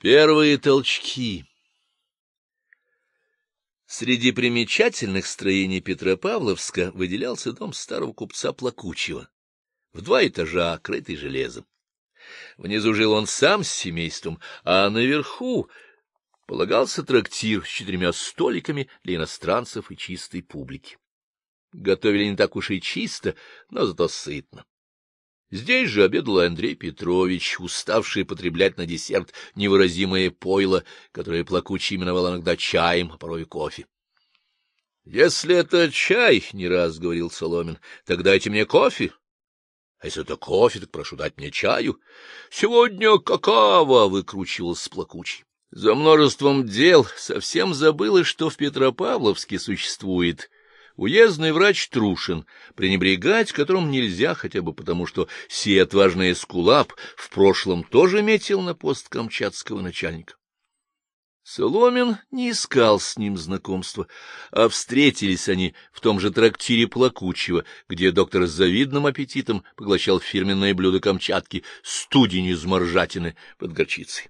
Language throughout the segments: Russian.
Первые толчки Среди примечательных строений Петропавловска выделялся дом старого купца Плакучего, в два этажа, крытый железом. Внизу жил он сам с семейством, а наверху полагался трактир с четырьмя столиками для иностранцев и чистой публики. Готовили не так уж и чисто, но зато сытно. Здесь же обедал Андрей Петрович, уставший потреблять на десерт невыразимое пойло, которое плакучий именовал иногда чаем, а порой кофе. — Если это чай, — не раз говорил Соломин, — так дайте мне кофе. А если это кофе, так прошу дать мне чаю. — Сегодня какао! — выкручивался плакучий. За множеством дел совсем забылось, что в Петропавловске существует уездный врач Трушин, пренебрегать которым нельзя хотя бы потому, что сей отважный эскулап в прошлом тоже метил на пост камчатского начальника. Соломин не искал с ним знакомства, а встретились они в том же трактире Плакучего, где доктор с завидным аппетитом поглощал фирменное блюдо Камчатки — студень из моржатины под горчицей.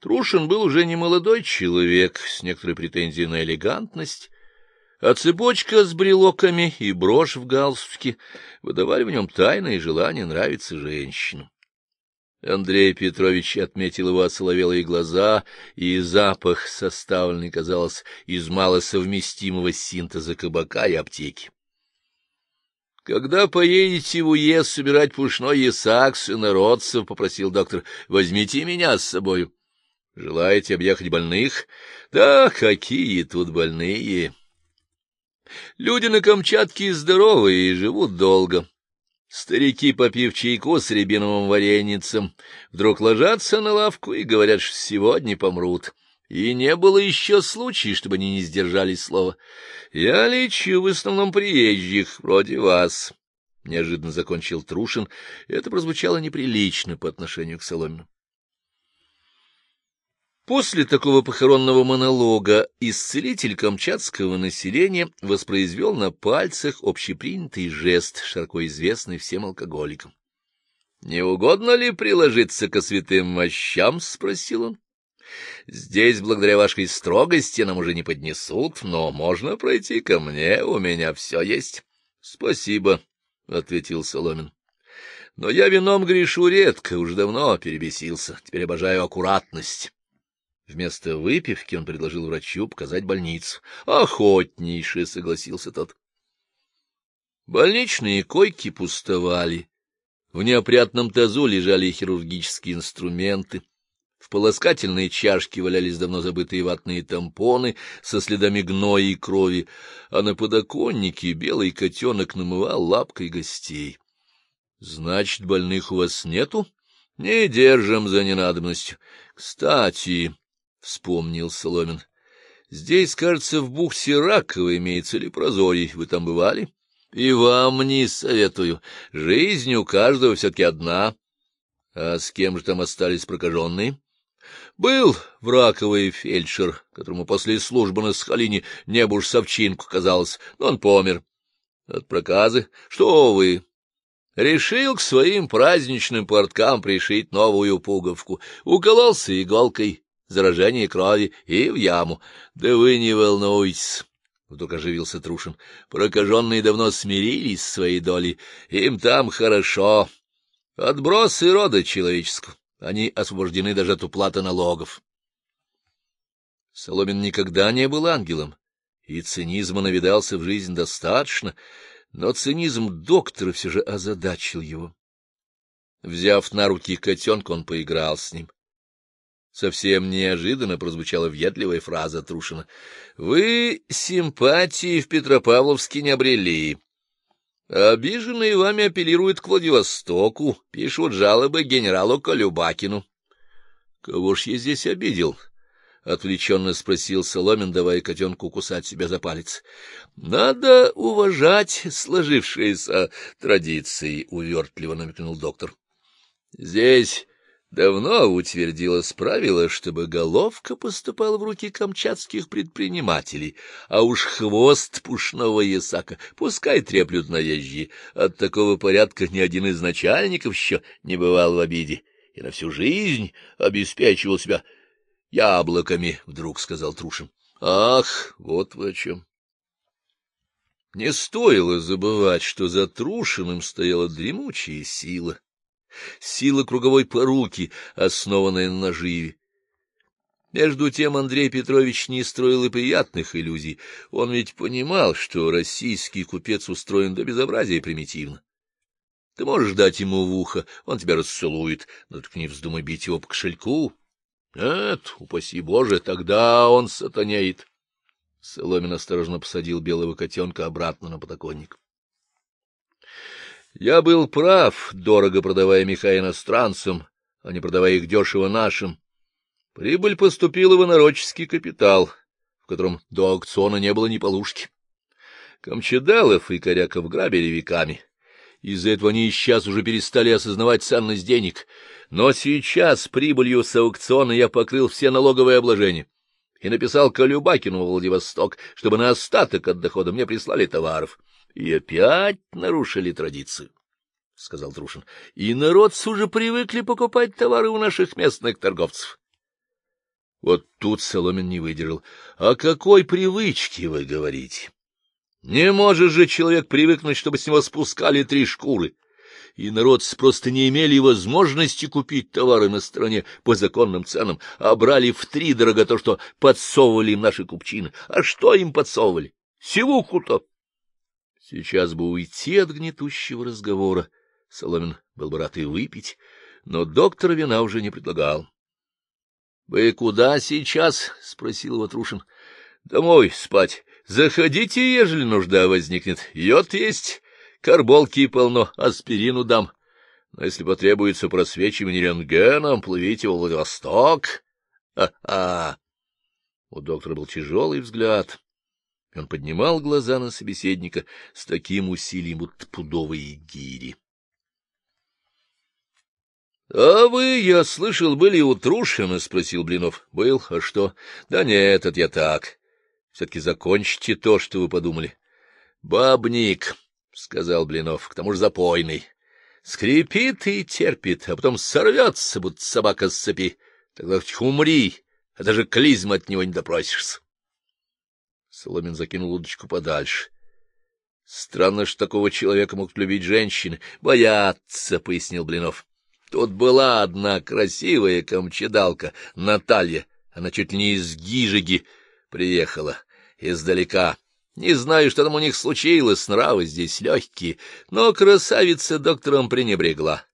Трушин был уже не молодой человек, с некоторой претензией на элегантность, а цепочка с брелоками и брошь в галстуке выдавали в нем тайное желание нравиться женщинам. Андрей Петрович отметил его осоловелые глаза и запах, составленный, казалось, из малосовместимого синтеза кабака и аптеки. — Когда поедете в уезд собирать пушной ясакс и народцев, — попросил доктор, — возьмите меня с собою. — Желаете объехать больных? — Да, какие тут больные! Люди на Камчатке здоровые и живут долго. Старики, попив чайку с рябиновым вареницем, вдруг ложатся на лавку и говорят, что сегодня помрут. И не было еще случая, чтобы они не сдержали слова. Я лечу в основном приезжих, вроде вас. Неожиданно закончил Трушин. Это прозвучало неприлично по отношению к Соломину. После такого похоронного монолога исцелитель камчатского населения воспроизвел на пальцах общепринятый жест, широко известный всем алкоголикам. — Не угодно ли приложиться ко святым мощам? — спросил он. — Здесь, благодаря вашей строгости, нам уже не поднесут, но можно пройти ко мне, у меня все есть. — Спасибо, — ответил Соломин. — Но я вином грешу редко, уж давно перебесился, теперь обожаю аккуратность. Вместо выпивки он предложил врачу показать больницу. «Охотнейше!» — согласился тот. Больничные койки пустовали. В неопрятном тазу лежали хирургические инструменты. В полоскательной чашке валялись давно забытые ватные тампоны со следами гноя и крови, а на подоконнике белый котенок намывал лапкой гостей. — Значит, больных у вас нету? — Не держим за ненадобностью. Кстати, — вспомнил Соломин. — Здесь, кажется, в бухте Раково имеется ли прозорий. Вы там бывали? — И вам не советую. Жизнь у каждого все-таки одна. — А с кем же там остались прокаженные? — Был в Раковой фельдшер, которому после службы на Схалине небо уж совчинку казалось, но он помер. — От проказы? Что вы? Решил к своим праздничным порткам пришить новую пуговку. Укололся иголкой заражение крови и в яму. Да вы не волнуйтесь. Вдруг оживился Трушин. Прокаженные давно смирились с своей долей. Им там хорошо. Отбросы рода человеческого. Они освобождены даже от уплаты налогов. Соломин никогда не был ангелом, и цинизма навидался в жизнь достаточно, но цинизм доктора все же озадачил его. Взяв на руки котенка, он поиграл с ним. Совсем неожиданно прозвучала въедливая фраза Трушина. — Вы симпатии в Петропавловске не обрели. Обиженные вами апеллируют к Владивостоку, пишут жалобы генералу Колюбакину. — Кого ж я здесь обидел? — отвлеченно спросил Соломин, давая котенку кусать себя за палец. — Надо уважать сложившиеся традиции, — увертливо намекнул доктор. — Здесь давно утвердилось правило, чтобы головка поступала в руки камчатских предпринимателей, а уж хвост пушного ясака пускай треплют наезжие. От такого порядка ни один из начальников еще не бывал в обиде. и на всю жизнь обеспечивал себя яблоками, — вдруг сказал Трушин. — Ах, вот вы о чем. Не стоило забывать, что за Трушиным стояла дремучая сила, сила круговой поруки, основанная на наживе. Между тем Андрей Петрович не строил и приятных иллюзий. Он ведь понимал, что российский купец устроен до безобразия примитивно. Ты можешь дать ему в ухо, он тебя расцелует, но так не вздумай бить его по кошельку. Нет, упаси Боже, тогда он сатанеет. Соломин осторожно посадил белого котенка обратно на подоконник. Я был прав, дорого продавая меха иностранцам, а не продавая их дешево нашим. Прибыль поступила в инороческий капитал, в котором до аукциона не было ни полушки. Камчедалов и Коряков грабили веками. Из-за этого они сейчас уже перестали осознавать ценность денег. Но сейчас прибылью с аукциона я покрыл все налоговые обложения и написал Колюбакину в Владивосток, чтобы на остаток от дохода мне прислали товаров. И опять нарушили традицию, — сказал Трушин. — И народцы уже привыкли покупать товары у наших местных торговцев. Вот тут Соломин не выдержал. — О какой привычке вы говорите? Не может же человек привыкнуть, чтобы с него спускали три шкуры и народцы просто не имели возможности купить товары на стороне по законным ценам, а брали в три дорого то, что подсовывали им наши купчины. А что им подсовывали? Сивуху-то! Сейчас бы уйти от гнетущего разговора. Соломин был бы рад и выпить, но доктор вина уже не предлагал. — Вы куда сейчас? — спросил его Трушин. — Домой спать. Заходите, ежели нужда возникнет. Йод есть, Карболки полно, аспирину дам. Но если потребуется просвечивание рентгеном, плывите в Владивосток. А-а! У доктора был тяжелый взгляд. Он поднимал глаза на собеседника с таким усилием, будто пудовые гири. — А вы, я слышал, были у Трушина? — спросил Блинов. — Был. А что? — Да нет, это я так. Все-таки закончите то, что вы подумали. — Бабник, — сказал Блинов, — к тому же запойный. Скрипит и терпит, а потом сорвется, будто собака с цепи. Тогда хоть умри, а даже клизм от него не допросишься. Соломин закинул удочку подальше. Странно, что такого человека могут любить женщины. Боятся, — пояснил Блинов. Тут была одна красивая камчедалка, Наталья. Она чуть ли не из Гижиги приехала, издалека. Не знаю, что там у них случилось, нравы здесь легкие, но красавица доктором пренебрегла.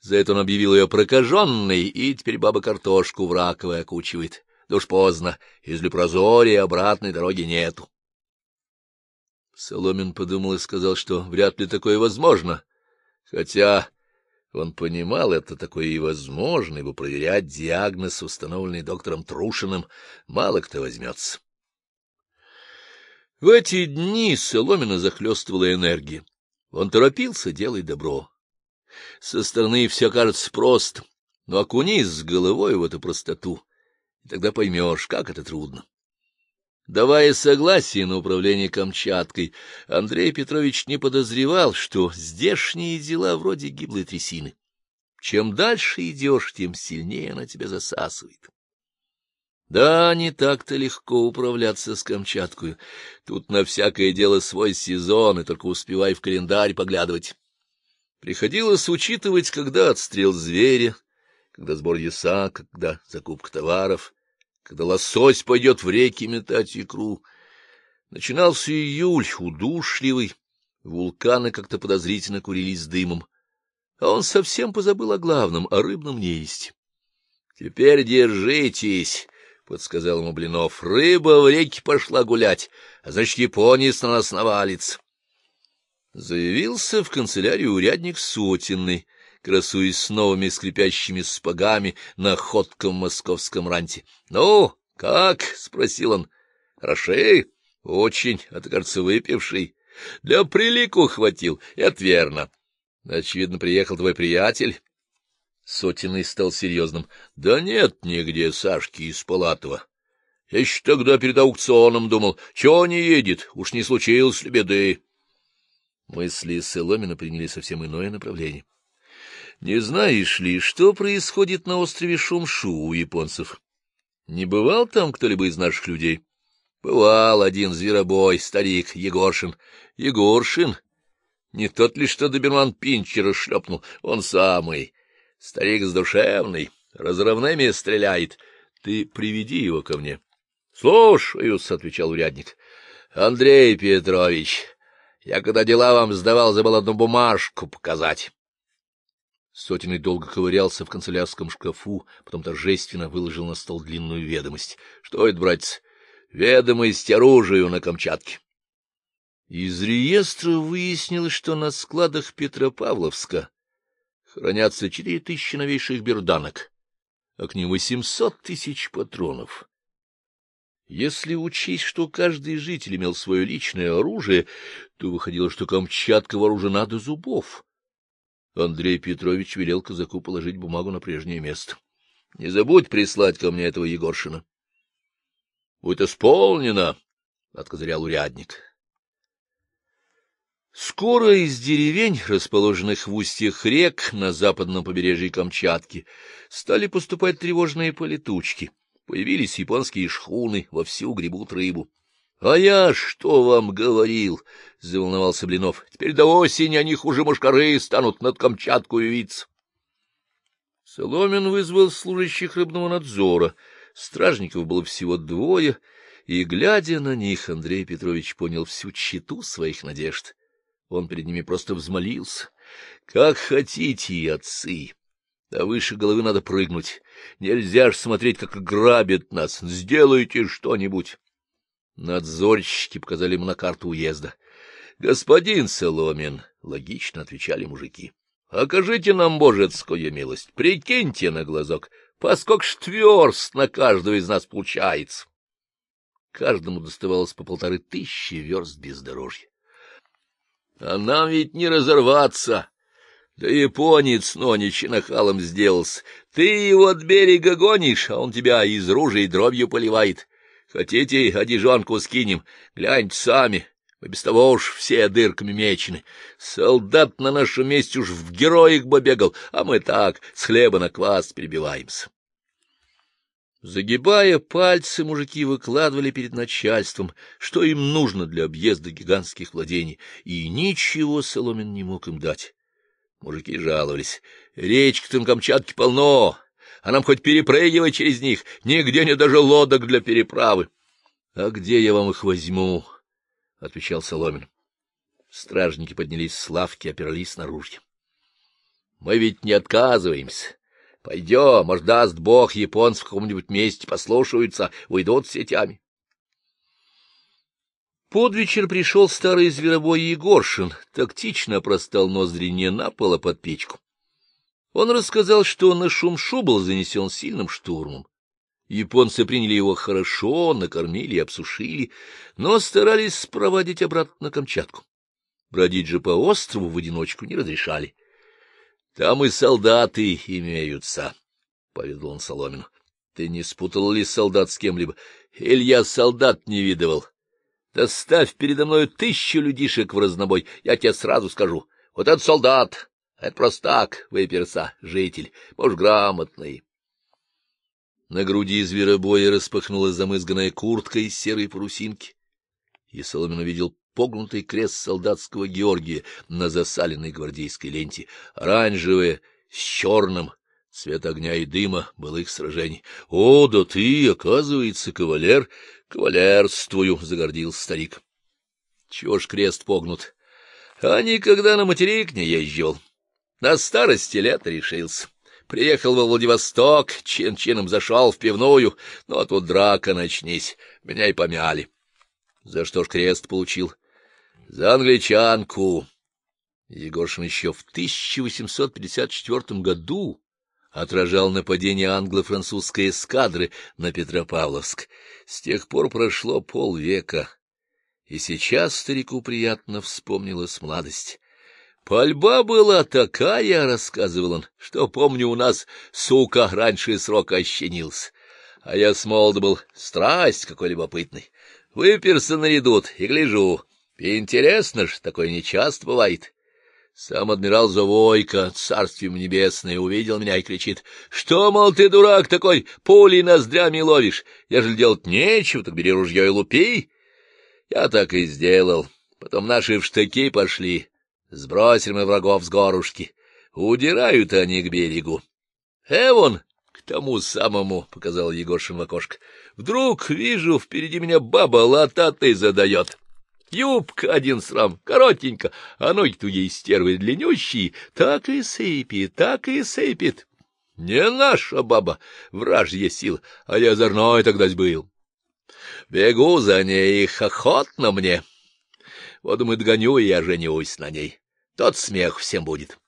За это он объявил ее прокаженной, и теперь баба картошку в раковой окучивает. Да уж поздно, из Лепрозория обратной дороги нету. Соломин подумал и сказал, что вряд ли такое возможно, хотя он понимал, это такое и возможно, ибо проверять диагноз, установленный доктором Трушиным, мало кто возьмется. В эти дни Соломина захлестывала энергия. Он торопился делать добро. Со стороны все кажется просто, но окунись с головой в эту простоту, и тогда поймешь, как это трудно. Давая согласие на управление Камчаткой, Андрей Петрович не подозревал, что здешние дела вроде гиблой трясины. Чем дальше идешь, тем сильнее она тебя засасывает. Да, не так-то легко управляться с Камчаткой. Тут на всякое дело свой сезон, и только успевай в календарь поглядывать. Приходилось учитывать, когда отстрел зверя, когда сбор яса, когда закупка товаров, когда лосось пойдет в реки метать икру. Начинался июль, удушливый, вулканы как-то подозрительно курились дымом, а он совсем позабыл о главном, о рыбном нересте. — Теперь держитесь! подсказал ему Блинов. — Рыба в реке пошла гулять, а значит, японец на нас навалится. Заявился в канцелярию урядник Сотенный, красуясь с новыми скрипящими спагами на ходком московском ранте. — Ну, как? — спросил он. — Хороши? — Очень, а ты, кажется, выпивший. Для прилику хватил, это верно. Очевидно, приехал твой приятель. Сотиный стал серьезным. — Да нет нигде Сашки из Палатова. Я еще тогда перед аукционом думал, чего не едет, уж не случилось ли беды. Мысли Соломина приняли совсем иное направление. Не знаешь ли, что происходит на острове Шумшу у японцев? Не бывал там кто-либо из наших людей? Бывал один зверобой, старик Егоршин. Егоршин? Не тот ли, что доберман Пинчера шлепнул? Он самый. Старик сдушевный, разрывными стреляет. Ты приведи его ко мне. — Слушаюсь, — отвечал урядник. — Андрей Петрович, я когда дела вам сдавал, забыл одну бумажку показать. Сотиный долго ковырялся в канцелярском шкафу, потом торжественно выложил на стол длинную ведомость. — Что это, братец? — Ведомость оружию на Камчатке. Из реестра выяснилось, что на складах Петропавловска хранятся четыре тысячи новейших берданок, а к ним восемьсот тысяч патронов. Если учесть, что каждый житель имел свое личное оружие, то выходило, что Камчатка вооружена до зубов. Андрей Петрович велел казаку положить бумагу на прежнее место. — Не забудь прислать ко мне этого Егоршина. — Будет исполнено, — откозырял урядник. Скоро из деревень, расположенных в устьях рек на западном побережье Камчатки, стали поступать тревожные полетучки. Появились японские шхуны, вовсю гребут рыбу. — А я что вам говорил? — заволновался Блинов. — Теперь до осени они хуже мушкары станут над Камчатку явиться. Соломин вызвал служащих рыбного надзора. Стражников было всего двое, и, глядя на них, Андрей Петрович понял всю тщету своих надежд. Он перед ними просто взмолился. — Как хотите, отцы! А выше головы надо прыгнуть. Нельзя ж смотреть, как грабят нас. Сделайте что-нибудь. Надзорщики показали ему на карту уезда. — Господин Соломин, — логично отвечали мужики, — окажите нам божецкую милость, прикиньте на глазок, поскольку ж тверст на каждого из нас получается. Каждому доставалось по полторы тысячи верст бездорожья. — А нам ведь не разорваться! Да японец ноничи нахалом сделался. Ты его от берега гонишь, а он тебя из ружей дробью поливает. Хотите, одежонку скинем? Гляньте сами. Мы без того уж все дырками мечены. Солдат на нашем месте уж в героях бы бегал, а мы так, с хлеба на квас перебиваемся. Загибая пальцы, мужики выкладывали перед начальством, что им нужно для объезда гигантских владений, и ничего Соломин не мог им дать. Мужики жаловались. Речка-то на Камчатке полно, а нам хоть перепрыгивай через них, нигде нет даже лодок для переправы. — А где я вам их возьму? — отвечал Соломин. Стражники поднялись с лавки, опирались на ружья. — Мы ведь не отказываемся. Пойдем, может, даст бог, японцы в каком-нибудь месте послушаются, уйдут сетями. Под вечер пришел старый зверобой Егоршин, тактично простал ноздри не на пол, а под печку. Он рассказал, что на Шумшу был занесен сильным штурмом. Японцы приняли его хорошо, накормили и обсушили, но старались спроводить обратно на Камчатку. Бродить же по острову в одиночку не разрешали. — Там и солдаты имеются, — поведал он Соломину. — Ты не спутал ли солдат с кем-либо? Или я солдат не видывал? Да ставь передо мною тысячу людишек в разнобой, я тебе сразу скажу. Вот это солдат, это просто так, выперса, житель, может, грамотный. На груди зверобоя распахнулась замызганная куртка из серой парусинки, и Соломин увидел погнутый крест солдатского Георгия на засаленной гвардейской ленте, оранжевое с черным, цвет огня и дыма былых сражений. — О, да ты, оказывается, кавалер! Кавалерствую! — загордился старик. — Чего ж крест погнут? А никогда на материк не езжал. На старости лет решился. Приехал во Владивосток, чин-чином зашел в пивную, но тут драка начнись, меня и помяли. За что ж крест получил? За англичанку. Егоршин еще в 1854 году отражал нападение англо-французской эскадры на Петропавловск. С тех пор прошло полвека, и сейчас старику приятно вспомнилась младость. Пальба была такая, — рассказывал он, — что, помню, у нас, сука, раньше срока ощенился. А я с молода был страсть какой любопытный. Выперся нарядут и гляжу. Интересно ж, такое нечасто бывает. Сам адмирал Завойко, царствием небесное, увидел меня и кричит, «Что, мол, ты, дурак, такой пулей ноздрями ловишь? Ежели делать нечего, так бери ружье и лупи». Я так и сделал. Потом наши в штыки пошли. Сбросили мы врагов с горушки. Удирают они к берегу. Эвон, к тому самому, — показал Егоршин в окошко. Вдруг вижу, впереди меня баба лататы задает. Юбка один срам, коротенько, а ноги-то ей стервы длиннющие, так и сыпет, так и сыпет. Не наша баба, вражья сила, а я озорной тогда был. Бегу за ней, их охотно мне. Вот, думаю, догоню, и я женюсь на ней. Тот смех всем будет.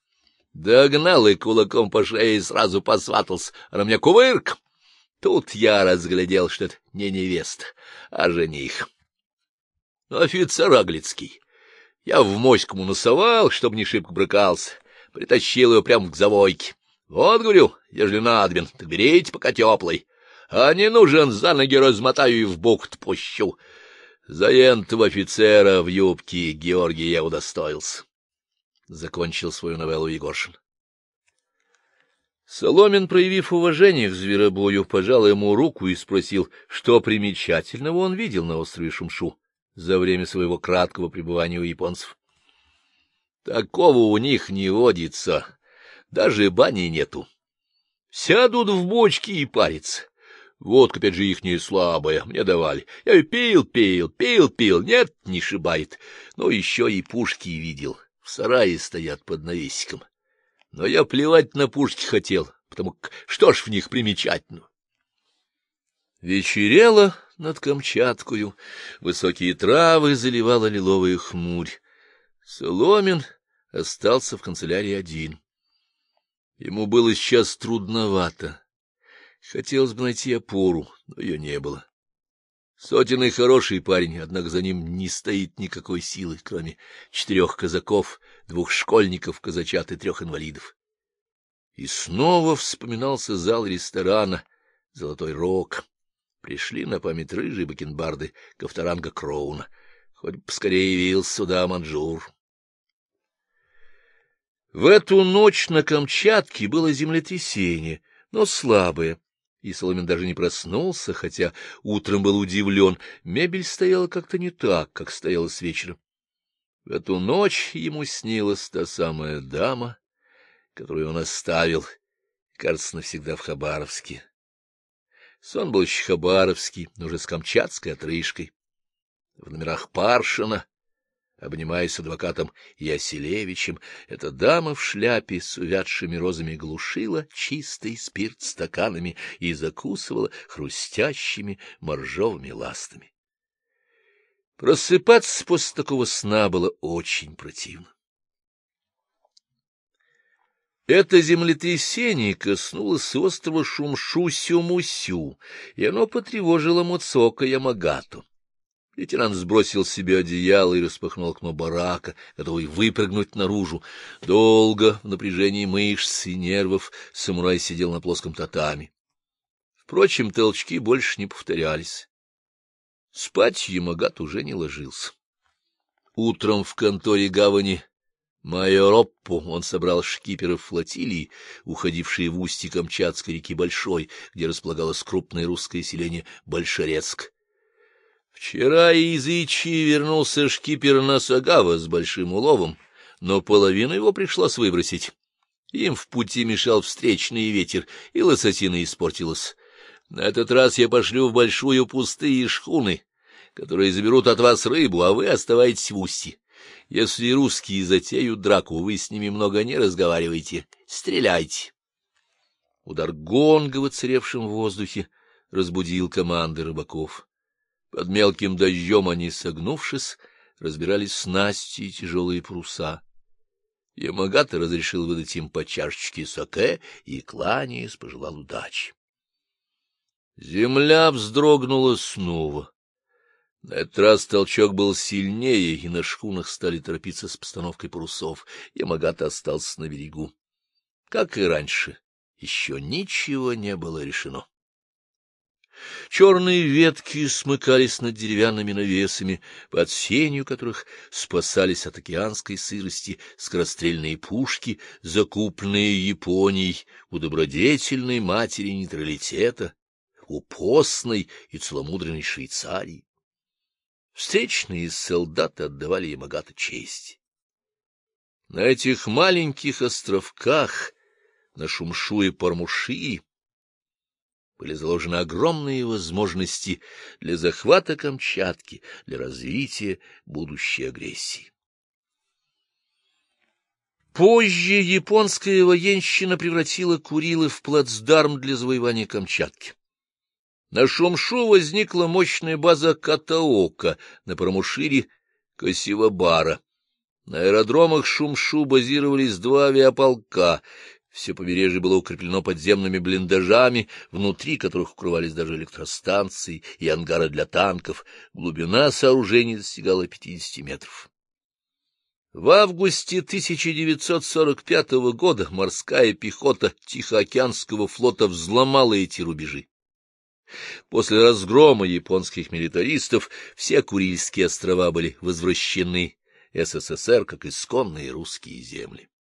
Догнал и кулаком по шее сразу посватался, а на кувырк. Тут я разглядел, что это не невеста, а жених. Офицер Аглицкий. Я в моську носовал, чтобы не шибко брыкался. Притащил его прямо к завойке. Вот, говорю, ежели надобен, так берите пока теплый. А не нужен, за ноги размотаю и в бухт пущу. Заентого офицера в юбке Георгий я удостоился. Закончил свою новеллу Егоршин. Соломин, проявив уважение к зверобою, пожал ему руку и спросил, что примечательного он видел на острове Шумшу за время своего краткого пребывания у японцев. — Такого у них не водится, даже бани нету. Сядут в бочки и парятся. Водка, опять же, ихняя слабая, мне давали. Я пил, пил, пил, пил, нет, не шибает. Но еще и пушки видел, в сарае стоят под навесиком. Но я плевать на пушки хотел, потому что ж в них примечательно. Вечерело над Камчаткою, высокие травы заливала лиловая хмурь. Соломин остался в канцелярии один. Ему было сейчас трудновато. Хотелось бы найти опору, но ее не было. Сотенный хороший парень, однако за ним не стоит никакой силы, кроме четырех казаков, двух школьников, казачат и трех инвалидов. И снова вспоминался зал ресторана «Золотой рог». Пришли на память рыжие бакенбарды Ковторанга Кроуна. Хоть бы поскорее явился сюда Манжур. В эту ночь на Камчатке было землетрясение, но слабое, и Соломин даже не проснулся, хотя утром был удивлен. Мебель стояла как-то не так, как стояла с вечера. В эту ночь ему снилась та самая дама, которую он оставил, кажется, навсегда в Хабаровске. Сон был еще хабаровский, но уже с камчатской отрыжкой. В номерах Паршина, обнимаясь с адвокатом Яселевичем, эта дама в шляпе с увядшими розами глушила чистый спирт стаканами и закусывала хрустящими моржовыми ластами. Просыпаться после такого сна было очень противно. Это землетрясение коснулось острова Шумшу-Сюмусю, и оно потревожило Муцока Ямагату. Лейтенант сбросил себе одеяло и распахнул окно барака, готовый выпрыгнуть наружу. Долго, в напряжении мышц и нервов, самурай сидел на плоском татами. Впрочем, толчки больше не повторялись. Спать Ямагат уже не ложился. Утром в конторе гавани Майороппу он собрал шкиперов флотилии, уходившие в устье Камчатской реки Большой, где располагалось крупное русское селение Большерецк. Вчера из Ичи вернулся шкипер Насагава с большим уловом, но половину его пришлось выбросить. Им в пути мешал встречный ветер, и лососина испортилась. На этот раз я пошлю в большую пустые шхуны, которые заберут от вас рыбу, а вы оставайтесь в устье. Если русские затеют драку, вы с ними много не разговаривайте. Стреляйте. Удар гонга, воцаревшим в воздухе, разбудил команды рыбаков. Под мелким дождем они, согнувшись, разбирались снасти и тяжелые паруса. Ямагата разрешил выдать им по чашечке саке и, кланяясь, пожелал удачи. Земля вздрогнула снова. На этот раз толчок был сильнее, и на шхунах стали торопиться с постановкой парусов. Ямагата остался на берегу. Как и раньше, еще ничего не было решено. Черные ветки смыкались над деревянными навесами, под сенью которых спасались от океанской сырости скорострельные пушки, закупленные Японией у добродетельной матери нейтралитета, у постной и целомудренной Швейцарии. Встречные солдаты отдавали им агата честь. На этих маленьких островках, на Шумшу и Пармуши, были заложены огромные возможности для захвата Камчатки, для развития будущей агрессии. Позже японская военщина превратила Курилы в плацдарм для завоевания Камчатки. На Шумшу возникла мощная база Катаока, на Промушире — Косивабара. На аэродромах Шумшу базировались два авиаполка, все побережье было укреплено подземными блиндажами, внутри которых укрывались даже электростанции и ангары для танков. Глубина сооружений достигала 50 метров. В августе 1945 года морская пехота Тихоокеанского флота взломала эти рубежи. После разгрома японских милитаристов все Курильские острова были возвращены СССР как исконные русские земли.